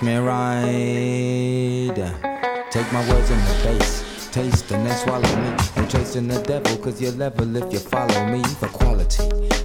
me ride. Take my words in the face, taste and then swallow me. And chasing the devil, cause you're level if you follow me for.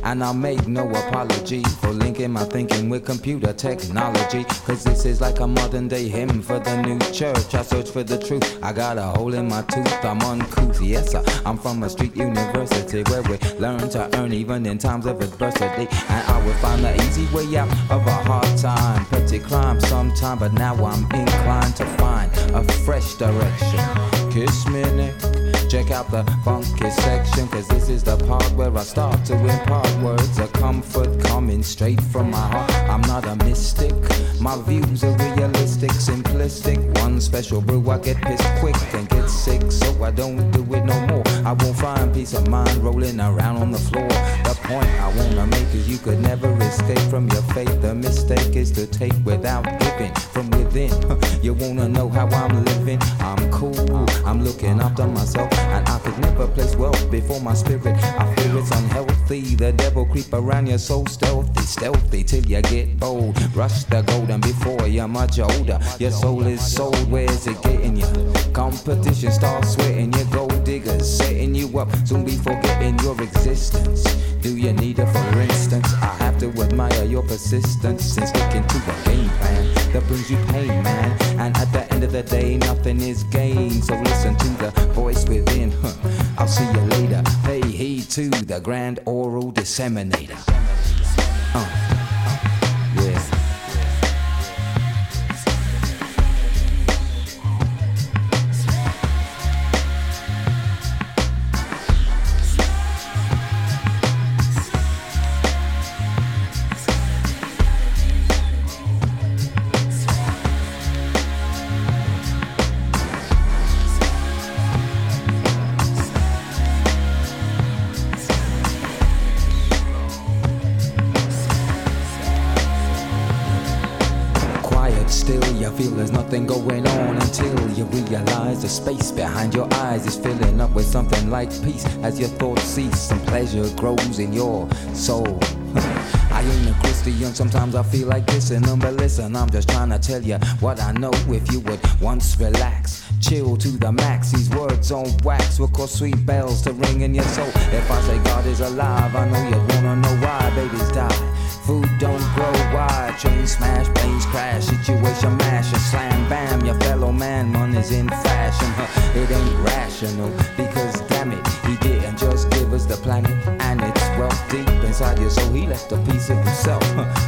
And I make no apology for linking my thinking with computer technology. Cause this is like a modern day hymn for the new church. I search for the truth. I got a hole in my tooth. I'm uncouth. Yes, sir. I'm from a street university where we learn to earn even in times of adversity. And I will find the easy way out of a hard time. Petty crime sometime, but now I'm inclined to find a fresh direction. Kiss me, Nick. Check out the funky section, cause this is the part where I start to impart words of comfort coming straight from my heart. I'm not a mystic, my views are realistic, simplistic. One special brew, I get pissed quick and get sick, so I don't do it no more. I won't find peace of mind rolling around on the floor. The point I wanna make is you could never escape from your fate. The mistake is to take without giving from within. You wanna know how I'm living? I'm cool, I'm looking after myself, and never place wealth before my spirit. I fear it's unhealthy. The devil creep around you so stealthy, stealthy till you get bold. Rush the golden before you're much older. Your soul is sold. Where's it getting you? Competition starts sweating. Your gold diggers setting you up. Soon be forgetting your existence. Do you need it for instance? I have to admire your persistence in sticking to a game plan that brings you pain, man. And at the end of the day, nothing is gained. So listen to the voice within. Huh. I'll see you later. Pay heed to the grand oral disseminator. Uh. Space behind your eyes is filling up with something like peace as your thoughts cease some pleasure grows in your soul I ain't a Christian, sometimes I feel like kissing them, but listen, I'm just trying to tell you what I know. If you would once relax, chill to the max, these words on wax will cause sweet bells to ring in your soul. If I say God is alive, I know you wanna know why babies die. Food don't grow wide, train smash, planes crash, situation mash, and slam bam, your fellow man, money's in fashion. Huh, it ain't rational, because damn it, he didn't just give us the planet and its wealth deep inside you, so he left a piece of himself.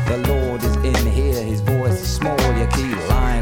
The Lord is in here, his voice is small, you keep lying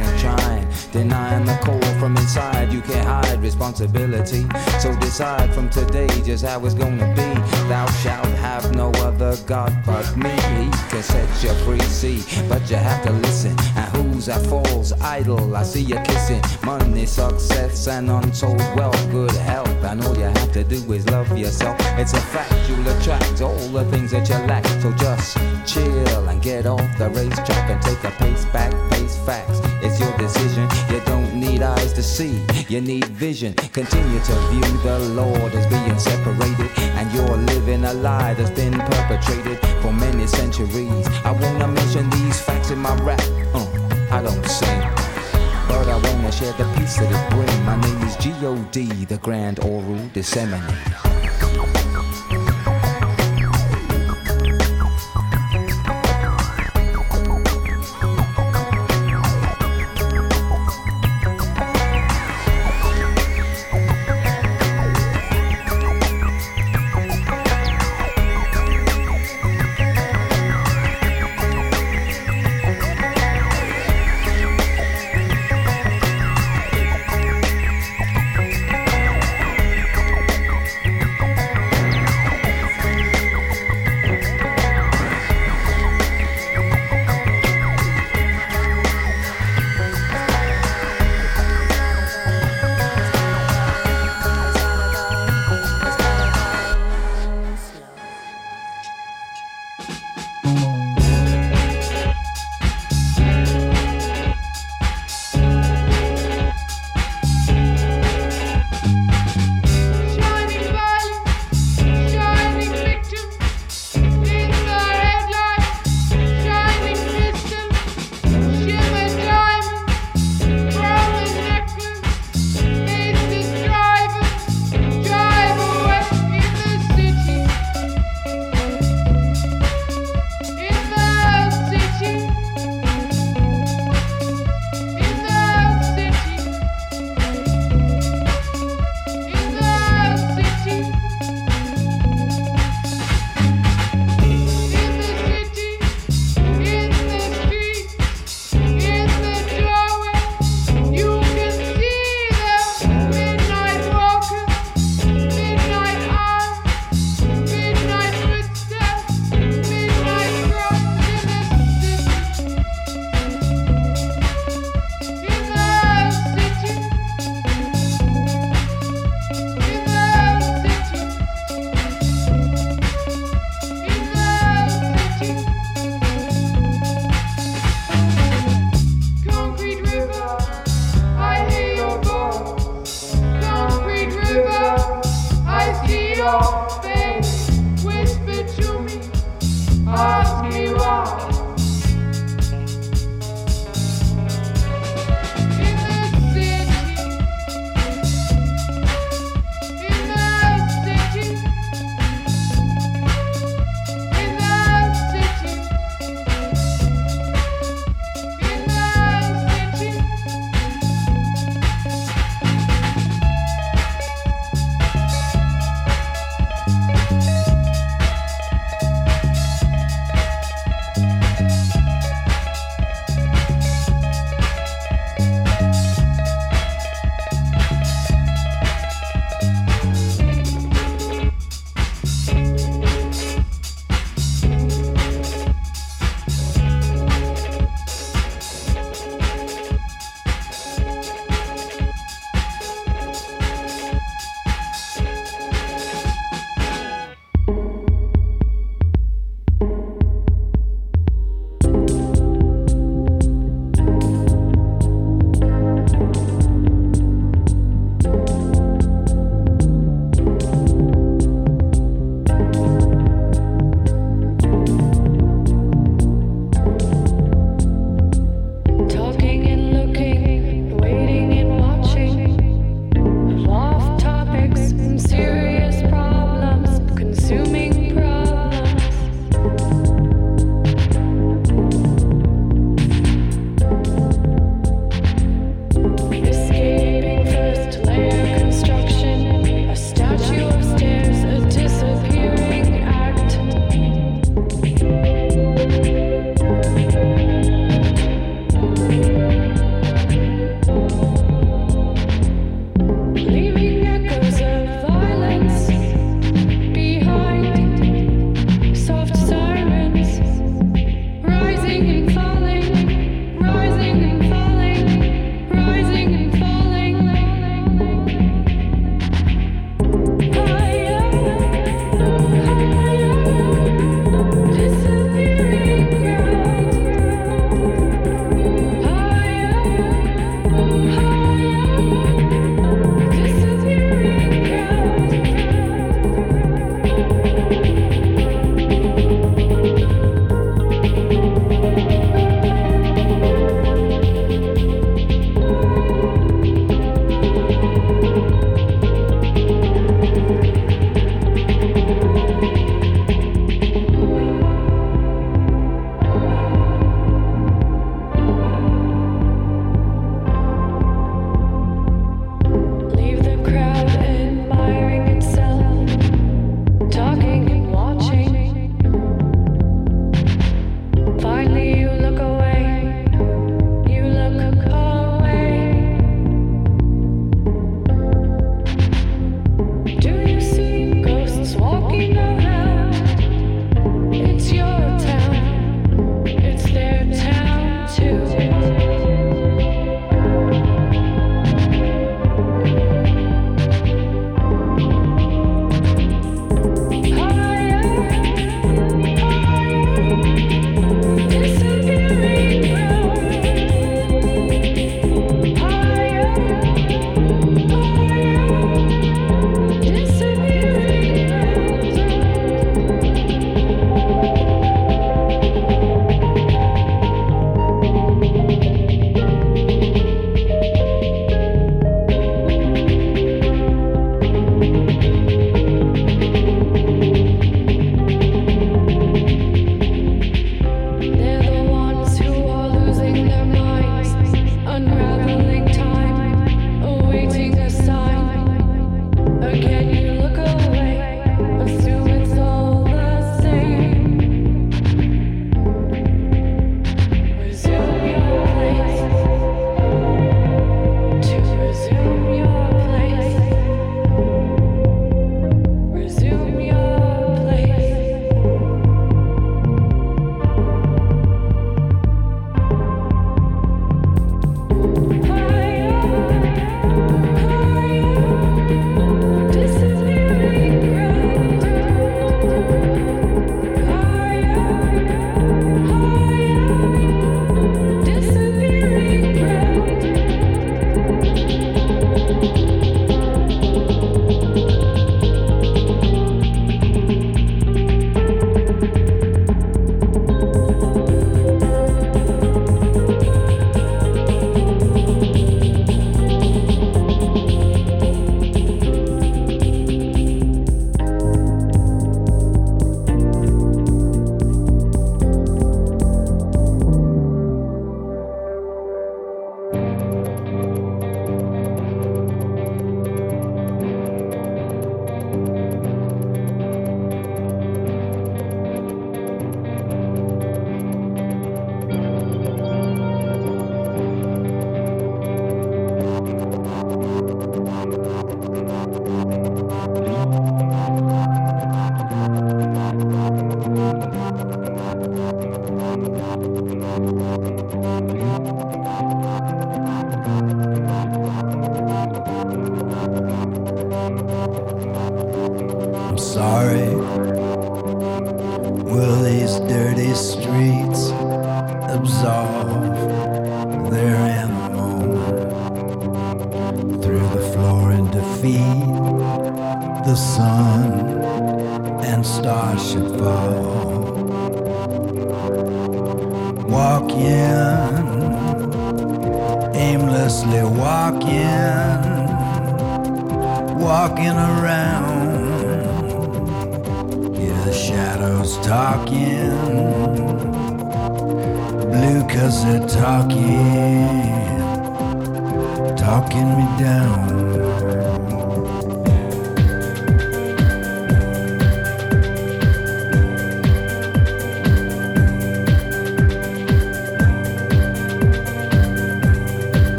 denying the call from inside, you can't hide responsibility. So decide from today just how it's gonna be. Thou shalt have no other God but me He can set you free, see, but you have to listen. And who's that falls idle? I see you kissing money, success, and untold wealth, good health. And all you have to do is love yourself. It's a fact you'll attract all the things that you lack. So just chill and get off the racetrack and take a pace back, face facts. It's your decision. You don't need eyes to see, you need vision. Continue to view the Lord as being separated, and you're living a lie that's been perpetrated for many centuries. I wanna mention these facts in my rap. Uh, I don't sing. But I wanna share the peace that it brings. My name is G.O.D., the Grand Oral Disseminator.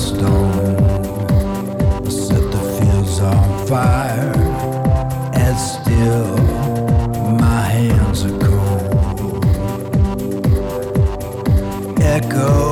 stone. Set the fields on fire, and still my hands are cold. Echo.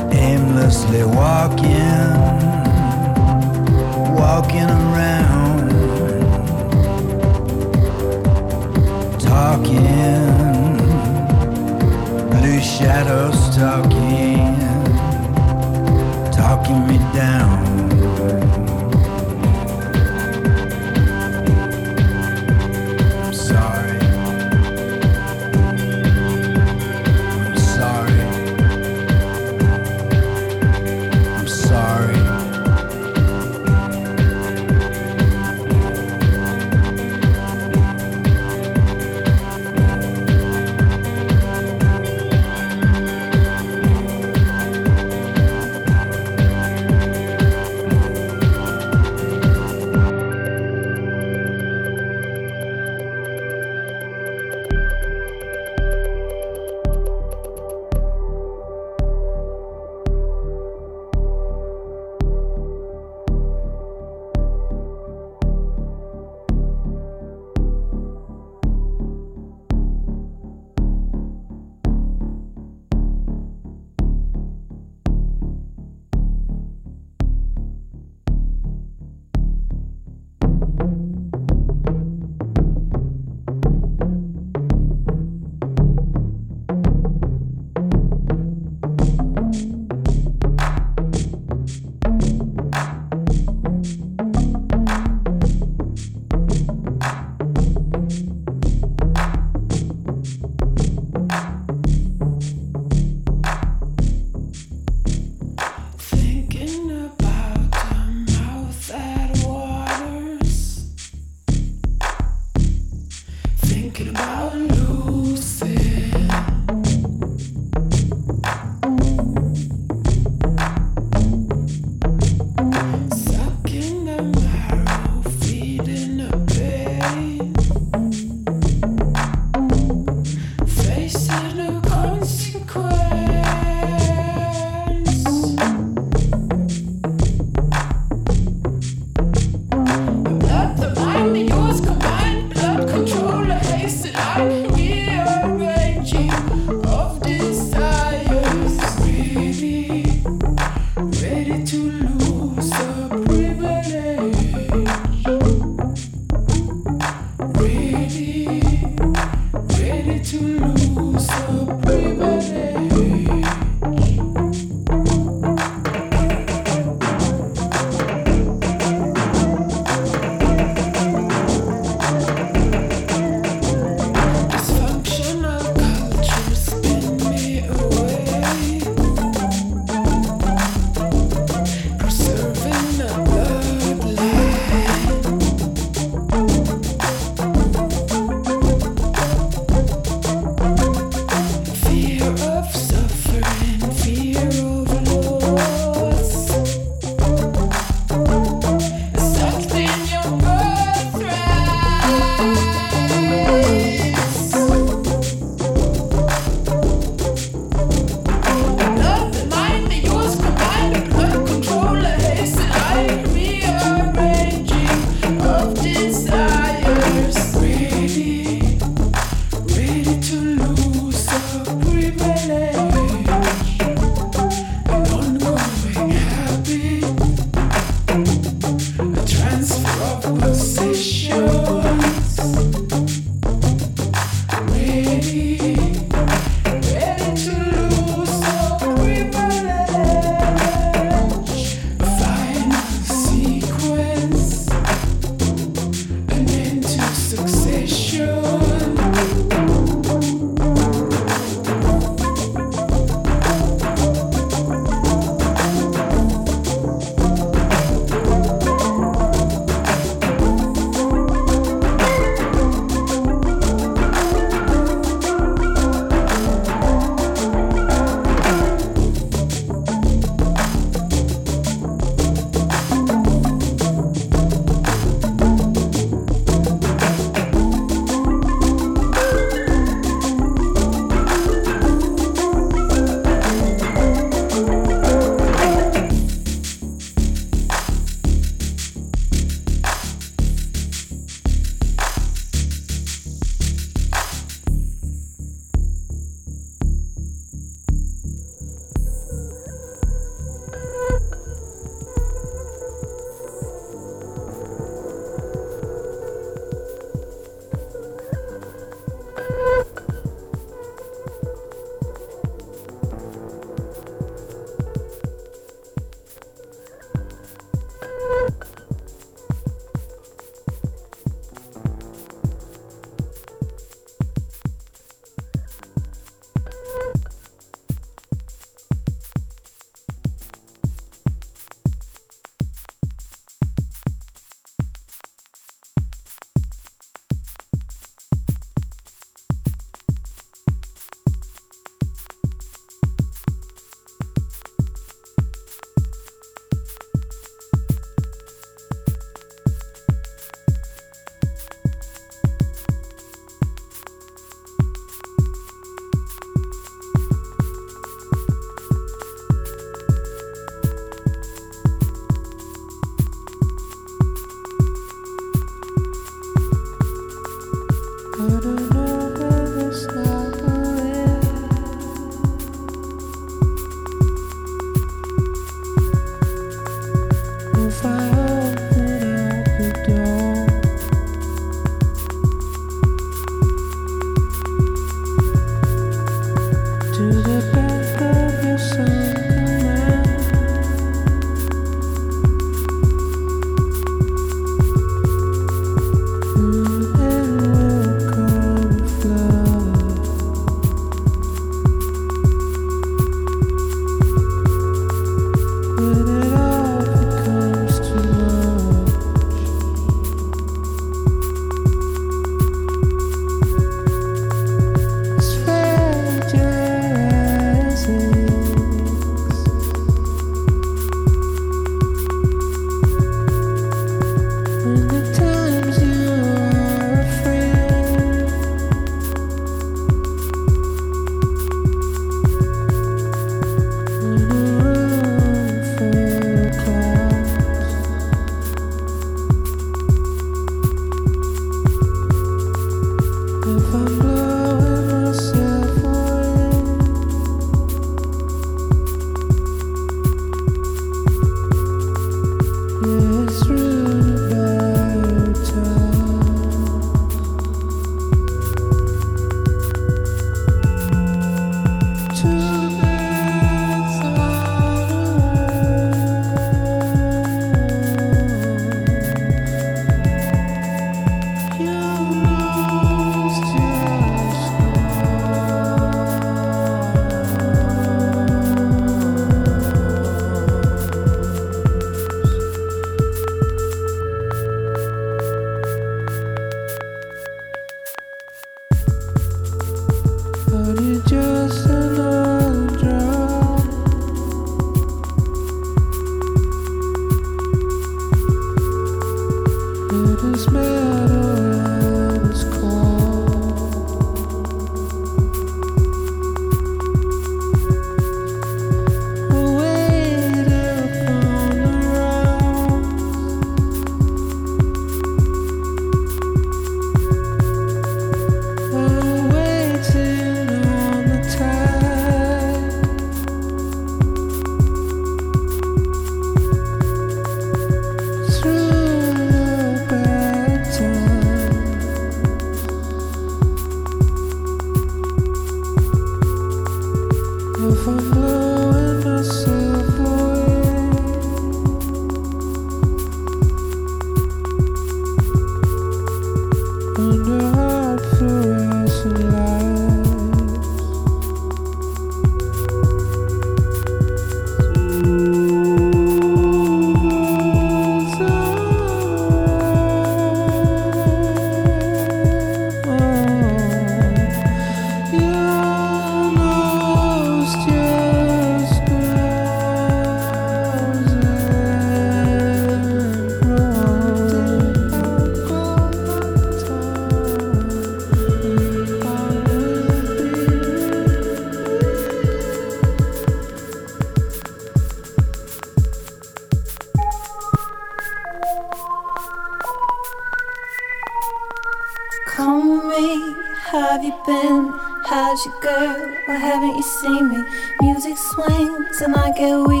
Swings and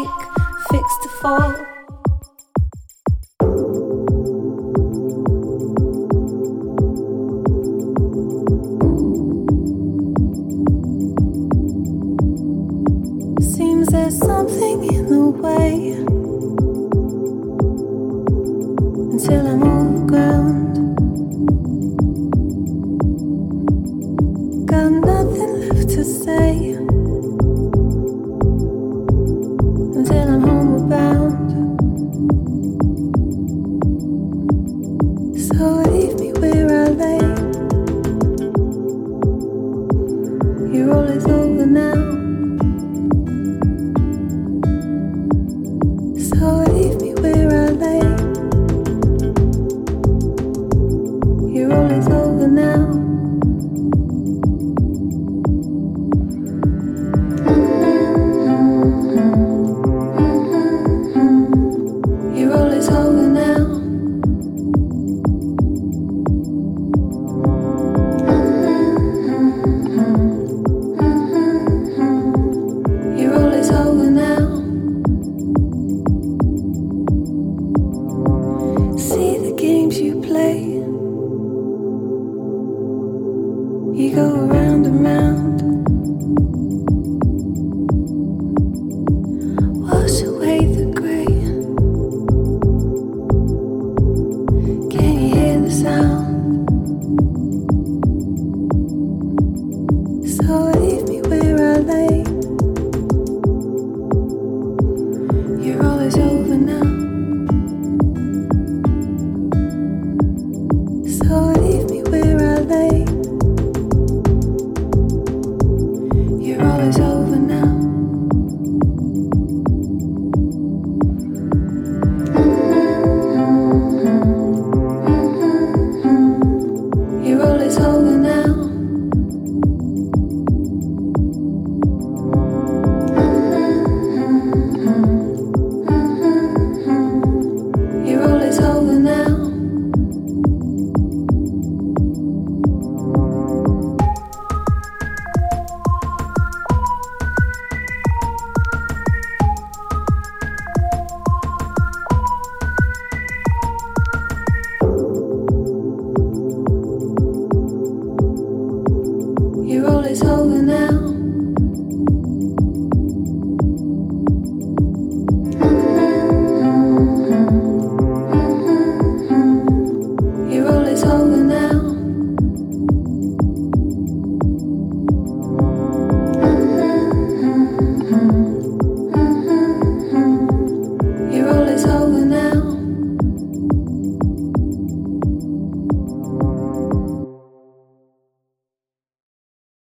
You go around and round.